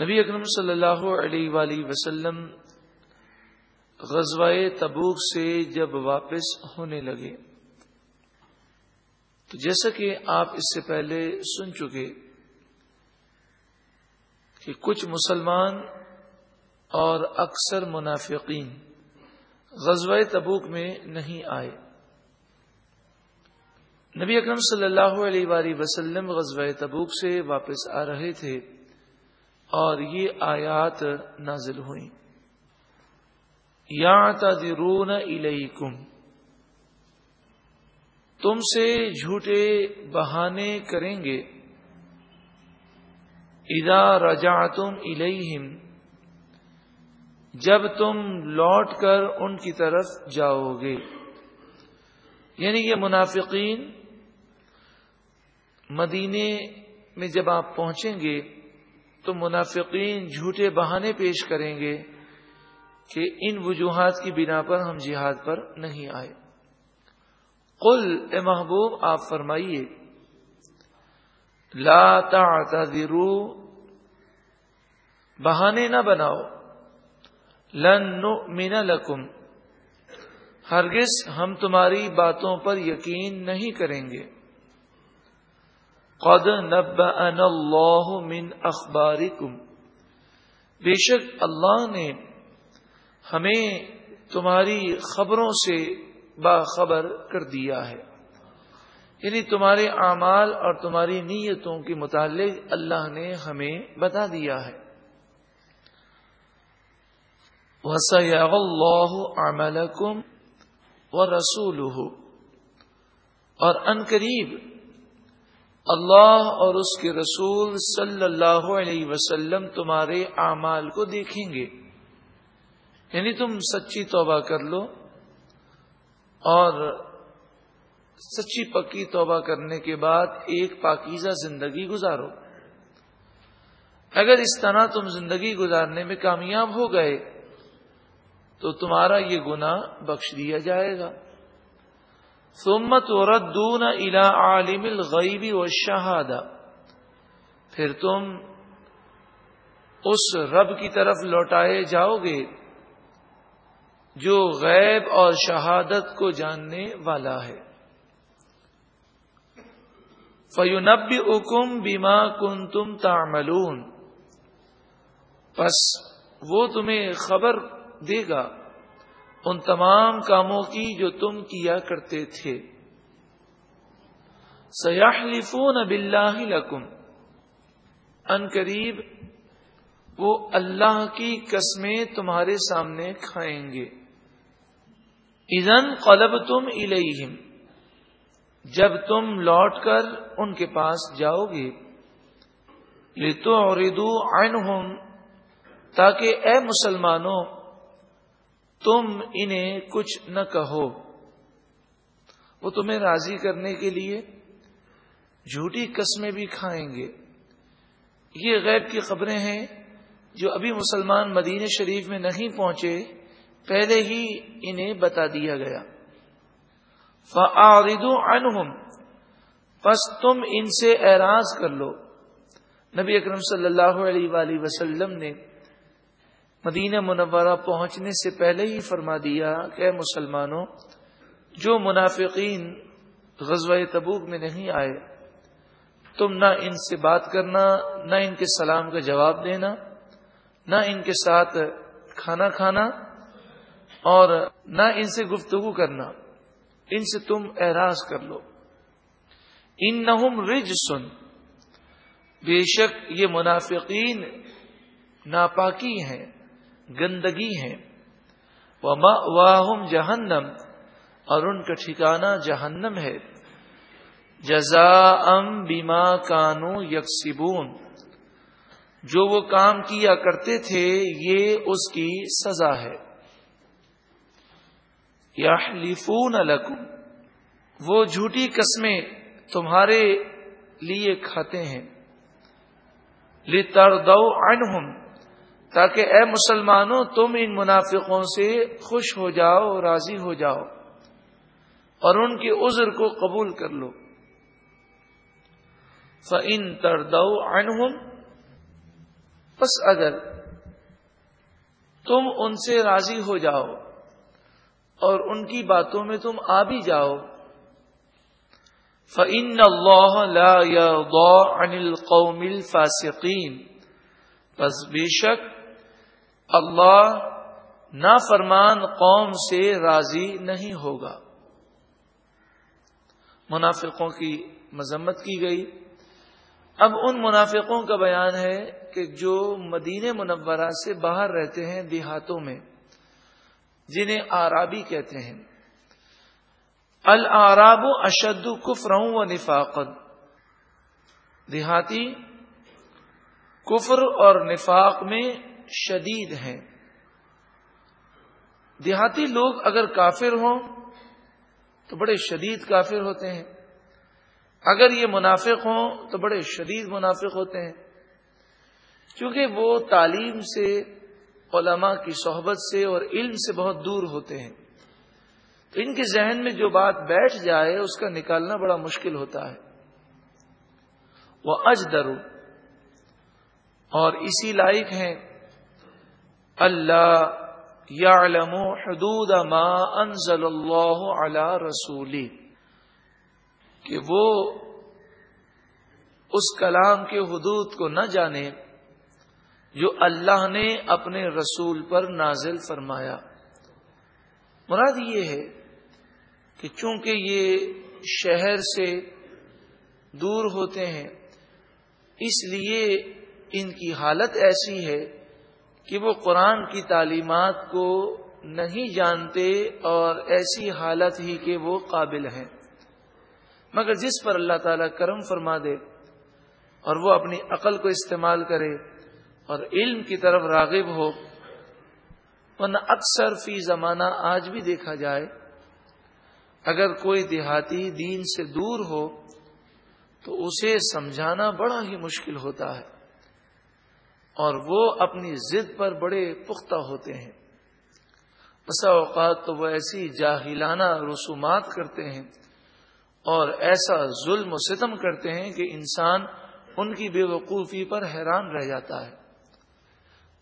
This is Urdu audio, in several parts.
نبی اکرم صلی اللہ علیہ وآلہ وسلم غزوہ تبوک سے جب واپس ہونے لگے، تو جیسا کہ آپ اس سے پہلے سن چکے کہ کچھ مسلمان اور اکثر منافقین غزوہ تبوک میں نہیں آئے۔ نبی اکرم صلی اللہ علیہ وآلہ وسلم غزوہ تبوک سے واپس آ رہے تھے۔ اور یہ آیات نازل ہوئی یا تذرون الیکم، تم سے جھوٹے بہانے کریں گے۔ ادا رجا تم جب تم لوٹ کر ان کی طرف جاؤ گے۔ یعنی یہ منافقین مدینے میں جب آپ پہنچیں گے تو منافقین جھوٹے بہانے پیش کریں گے کہ ان وجوہات کی بنا پر ہم جہاد پر نہیں آئے۔ قل، اے محبوب، آپ فرمائیے، لا تعتذروا بہانے نہ بناؤ، لن نؤمن لکم، ہرگز ہم تمہاری باتوں پر یقین نہیں کریں گے۔ قد نبأنا اللہ من اخبارکم بے شک اللہ نے ہمیں تمہاری خبروں سے باخبر کر دیا ہے۔ یعنی تمہارے اعمال اور تمہاری نیتوں کے متعلق اللہ نے ہمیں بتا دیا ہے۔ اللہ عملکم و رسول اور ان قریب اللہ اور اس کے رسول صلی اللہ علیہ وسلم تمہارے اعمال کو دیکھیں گے۔ یعنی تم سچی توبہ کر لو اور سچی پکی توبہ کرنے کے بعد ایک پاکیزہ زندگی گزارو۔ اگر اس طرح تم زندگی گزارنے میں کامیاب ہو گئے تو تمہارا یہ گناہ بخش دیا جائے گا۔ سمت و ردون عالم الغیبی و پھر تم اس رب کی طرف لوٹائے جاؤ گے جو غیب اور شہادت کو جاننے والا ہے۔ فیونب حکم بیما کن تم تاملون بس وہ تمہیں خبر دے گا ان تمام کاموں کی جو تم کیا کرتے تھے۔ سیاح لفون لکم ان قریب وہ اللہ کی قسمیں تمہارے سامنے کھائیں گے۔ ازن قلب تم الہم جب تم لوٹ کر ان کے پاس جاؤ گے۔ لتو اور تاکہ اے مسلمانوں تم انہیں کچھ نہ کہو۔ وہ تمہیں راضی کرنے کے لیے جھوٹی قسمیں بھی کھائیں گے۔ یہ غیب کی خبریں ہیں جو ابھی مسلمان مدین شریف میں نہیں پہنچے، پہلے ہی انہیں بتا دیا گیا۔ عنہم پس تم ان سے اعراض کر لو۔ نبی اکرم صلی اللہ علیہ وآلہ وسلم نے مدینہ منورہ پہنچنے سے پہلے ہی فرما دیا کہ مسلمانوں، جو منافقین غزوہ تبوک میں نہیں آئے، تم نہ ان سے بات کرنا، نہ ان کے سلام کا جواب دینا، نہ ان کے ساتھ کھانا کھانا، اور نہ ان سے گفتگو کرنا، ان سے تم اعراض کر لو۔ ان نہ رج سن بے شک یہ منافقین ناپاکی ہیں۔ گندگی ہے واہم جہنم اور ان کا ٹھکانہ جہنم ہے۔ جزا ام بیما کانو یکسبون جو وہ کام کیا کرتے تھے، یہ اس کی سزا ہے۔ یا لکم وہ جھوٹی قسمیں تمہارے لیے کھاتے ہیں۔ لتر دو تاکہ اے مسلمانوں، تم ان منافقوں سے خوش ہو جاؤ، راضی ہو جاؤ اور ان کے عذر کو قبول کر لو۔ فن تردو عنہم بس اگر تم ان سے راضی ہو جاؤ اور ان کی باتوں میں تم آ بھی جاؤ۔ فعن اللہ انل قومل فاسقین بس بے شک اللہ نا فرمان قوم سے راضی نہیں ہوگا۔ منافقوں کی مذمت کی گئی۔ اب ان منافقوں کا بیان ہے کہ جو مدینہ منورہ سے باہر رہتے ہیں دیہاتوں میں، جنہیں آرابی کہتے ہیں۔ الراب و اشد کفر و نفاقت دیہاتی کفر اور نفاق میں شدید ہیں۔ دیہاتی لوگ اگر کافر ہوں تو بڑے شدید کافر ہوتے ہیں۔ اگر یہ منافق ہوں تو بڑے شدید منافق ہوتے ہیں۔ کیونکہ وہ تعلیم سے، علماء کی صحبت سے اور علم سے بہت دور ہوتے ہیں۔ تو ان کے ذہن میں جو بات بیٹھ جائے، اس کا نکالنا بڑا مشکل ہوتا ہے۔ وہ اج اور اسی لائق ہیں۔ اللہ یعلم حدود ما انزل اللہ علی رسولی کہ وہ اس کلام کے حدود کو نہ جانے جو اللہ نے اپنے رسول پر نازل فرمایا۔ مراد یہ ہے کہ چونکہ یہ شہر سے دور ہوتے ہیں، اس لیے ان کی حالت ایسی ہے کہ وہ قرآن کی تعلیمات کو نہیں جانتے اور ایسی حالت ہی کہ وہ قابل ہیں۔ مگر جس پر اللہ تعالی کرم فرما دے اور وہ اپنی عقل کو استعمال کرے اور علم کی طرف راغب ہو، ورنہ اکثر فی زمانہ آج بھی دیکھا جائے، اگر کوئی دیہاتی دین سے دور ہو تو اسے سمجھانا بڑا ہی مشکل ہوتا ہے۔ اور وہ اپنی ضد پر بڑے پختہ ہوتے ہیں۔ بسا اوقات تو وہ ایسی جاہلانہ رسومات کرتے ہیں اور ایسا ظلم و ستم کرتے ہیں کہ انسان ان کی بے وقوفی پر حیران رہ جاتا ہے۔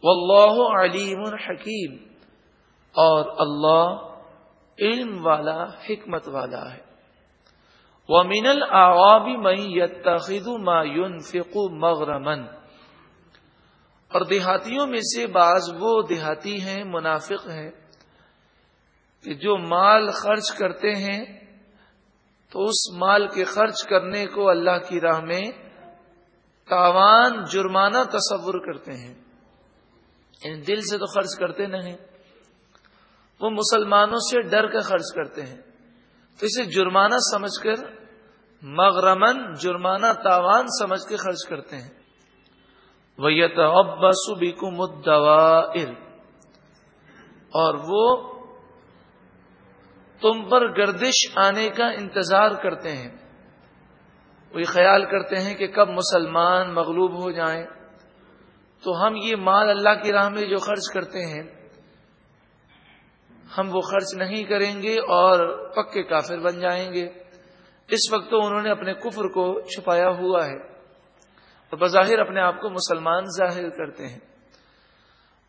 واللہ علیم حکیم اور اللہ علم والا، حکمت والا ہے۔ وہ مین العوابی مئی یتخذ ما ينفق مغرمن اور دیہاتیوں میں سے بعض وہ دیہاتی ہیں، منافق ہیں، کہ جو مال خرچ کرتے ہیں، تو اس مال کے خرچ کرنے کو اللہ کی راہ میں تاوان، جرمانہ تصور کرتے ہیں۔ یعنی دل سے تو خرچ کرتے نہیں، وہ مسلمانوں سے ڈر کر خرچ کرتے ہیں۔ تو اسے جرمانہ سمجھ کر مغرمن جرمانہ تاوان سمجھ کے خرچ کرتے ہیں۔ ویت ابس اور وہ تم پر گردش آنے کا انتظار کرتے ہیں۔ وہ یہ خیال کرتے ہیں کہ کب مسلمان مغلوب ہو جائیں۔ تو ہم یہ مال اللہ کی راہ میں جو خرچ کرتے ہیں، ہم وہ خرچ نہیں کریں گے اور پکے کافر بن جائیں گے۔ اس وقت تو انہوں نے اپنے کفر کو چھپایا ہوا ہے۔ تو بظاہر اپنے آپ کو مسلمان ظاہر کرتے ہیں۔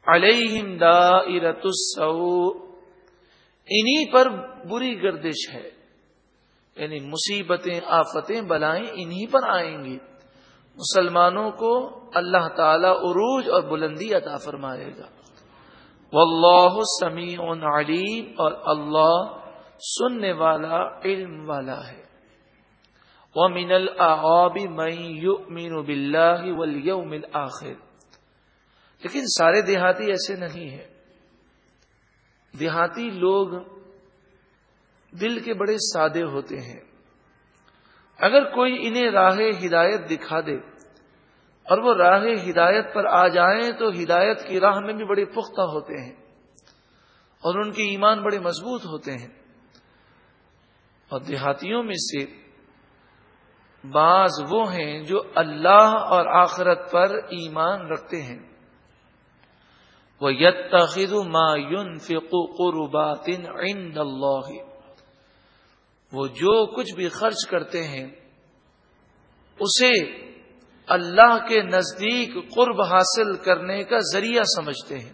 علیہم دائرت السو انہی پر بری گردش ہے۔ یعنی مصیبتیں، آفتیں بلائیں، انہی پر آئیں گی۔ مسلمانوں کو اللہ تعالی عروج اور بلندی عطا فرمائے گا۔ واللہ سمیع علیم اور اللہ سننے والا، علم والا ہے۔ ومن الأعراب من يؤمن بالله واليوم الآخر۔ لیکن سارے دیہاتی ایسے نہیں ہیں۔ دیہاتی لوگ دل کے بڑے سادے ہوتے ہیں۔ اگر کوئی انہیں راہ ہدایت دکھا دے اور وہ راہ ہدایت پر آ جائیں تو ہدایت کی راہ میں بھی بڑے پختہ ہوتے ہیں اور ان کے ایمان بڑے مضبوط ہوتے ہیں۔ اور دیہاتیوں میں سے بعض وہ ہیں جو اللہ اور آخرت پر ایمان رکھتے ہیں۔ وہ یت تخیر مایون قربات عند اللہ وہ جو کچھ بھی خرچ کرتے ہیں، اسے اللہ کے نزدیک قرب حاصل کرنے کا ذریعہ سمجھتے ہیں۔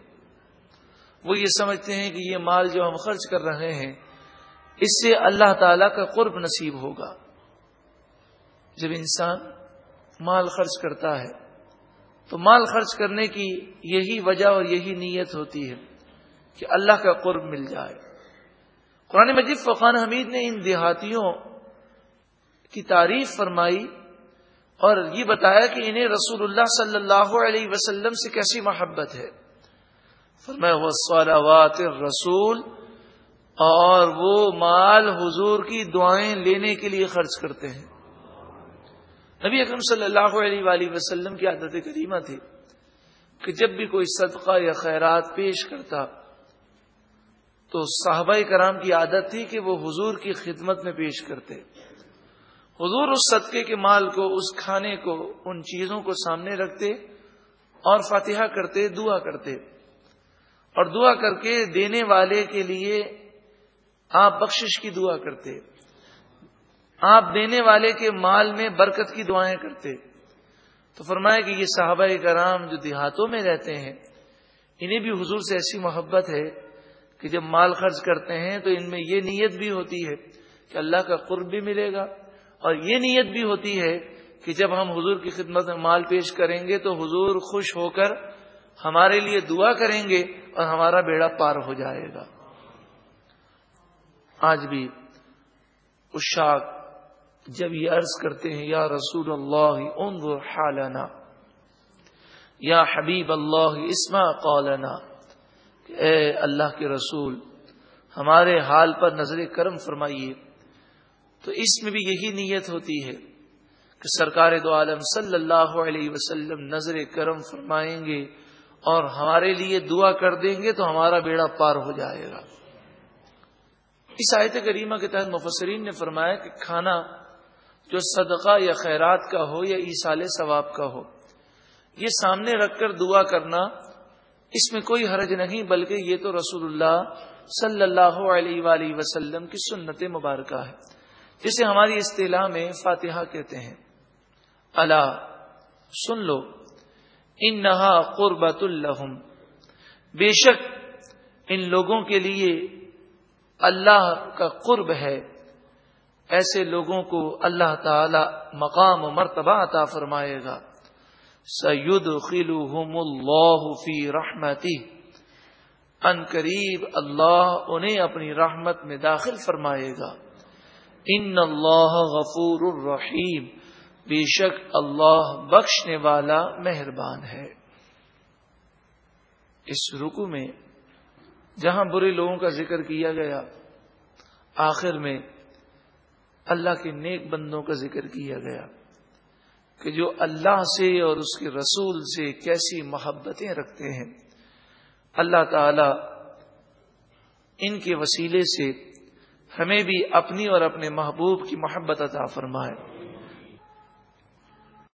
وہ یہ سمجھتے ہیں کہ یہ مال جو ہم خرچ کر رہے ہیں، اس سے اللہ تعالی کا قرب نصیب ہوگا۔ جب انسان مال خرچ کرتا ہے، تو مال خرچ کرنے کی یہی وجہ اور یہی نیت ہوتی ہے کہ اللہ کا قرب مل جائے۔ قرآن مجید فقان حمید نے ان دیہاتیوں کی تعریف فرمائی اور یہ بتایا کہ انہیں رسول اللہ صلی اللہ علیہ وسلم سے کیسی محبت ہے۔ فرمایا رسول اور وہ مال حضور کی دعائیں لینے کے لیے خرچ کرتے ہیں۔ نبی اکرم صلی اللہ علیہ وآلہ وسلم کی عادت کریمہ تھی کہ جب بھی کوئی صدقہ یا خیرات پیش کرتا تو صحابہ کرام کی عادت تھی کہ وہ حضور کی خدمت میں پیش کرتے۔ حضور اس صدقے کے مال کو، اس کھانے کو، ان چیزوں کو سامنے رکھتے اور فاتحہ کرتے، دعا کرتے۔ اور دعا کر کے دینے والے کے لیے آپ بخشش کی دعا کرتے۔ آپ دینے والے کے مال میں برکت کی دعائیں کرتے۔ تو فرمایا کہ یہ صحابہ کرام جو دیہاتوں میں رہتے ہیں، انہیں بھی حضور سے ایسی محبت ہے کہ جب مال خرچ کرتے ہیں تو ان میں یہ نیت بھی ہوتی ہے کہ اللہ کا قرب بھی ملے گا۔ اور یہ نیت بھی ہوتی ہے کہ جب ہم حضور کی خدمت میں مال پیش کریں گے تو حضور خوش ہو کر ہمارے لیے دعا کریں گے اور ہمارا بیڑا پار ہو جائے گا۔ آج بھی اشاک جب یہ عرض کرتے ہیں، یا رسول اللہ، انظر حالنا، یا حبیب اللہ اسما قولنا کہ اے اللہ کے رسول، ہمارے حال پر نظر کرم فرمائیے۔ تو اس میں بھی یہی نیت ہوتی ہے کہ سرکار دو عالم صلی اللہ علیہ وسلم نظر کرم فرمائیں گے اور ہمارے لیے دعا کر دیں گے تو ہمارا بیڑا پار ہو جائے گا۔ اس آیت کریمہ کے تحت مفسرین نے فرمایا کہ کھانا جو صدقہ یا خیرات کا ہو یا ایسال ثواب کا ہو، یہ سامنے رکھ کر دعا کرنا اس میں کوئی حرج نہیں، بلکہ یہ تو رسول اللہ صلی اللہ علیہ وآلہ وسلم کی سنت مبارکہ ہے۔ جسے ہماری اصطلاح میں فاتحہ کہتے ہیں۔ اللہ سن لو ان نہا قربت الحم بے شک ان لوگوں کے لیے اللہ کا قرب ہے۔ ایسے لوگوں کو اللہ تعالی مقام و مرتبہ عطا فرمائے گا۔ سید خلوحم اللہ فی رحمتی ان قریب اللہ انہیں اپنی رحمت میں داخل فرمائے گا۔ ان اللہ غفور الرحیم۔ بے شک اللہ بخشنے والا مہربان ہے۔ اس رکو میں جہاں برے لوگوں کا ذکر کیا گیا، آخر میں اللہ کے نیک بندوں کا ذکر کیا گیا کہ جو اللہ سے اور اس کے رسول سے کیسی محبتیں رکھتے ہیں، اللہ تعالی ان کے وسیلے سے ہمیں بھی اپنی اور اپنے محبوب کی محبت عطا فرمائے۔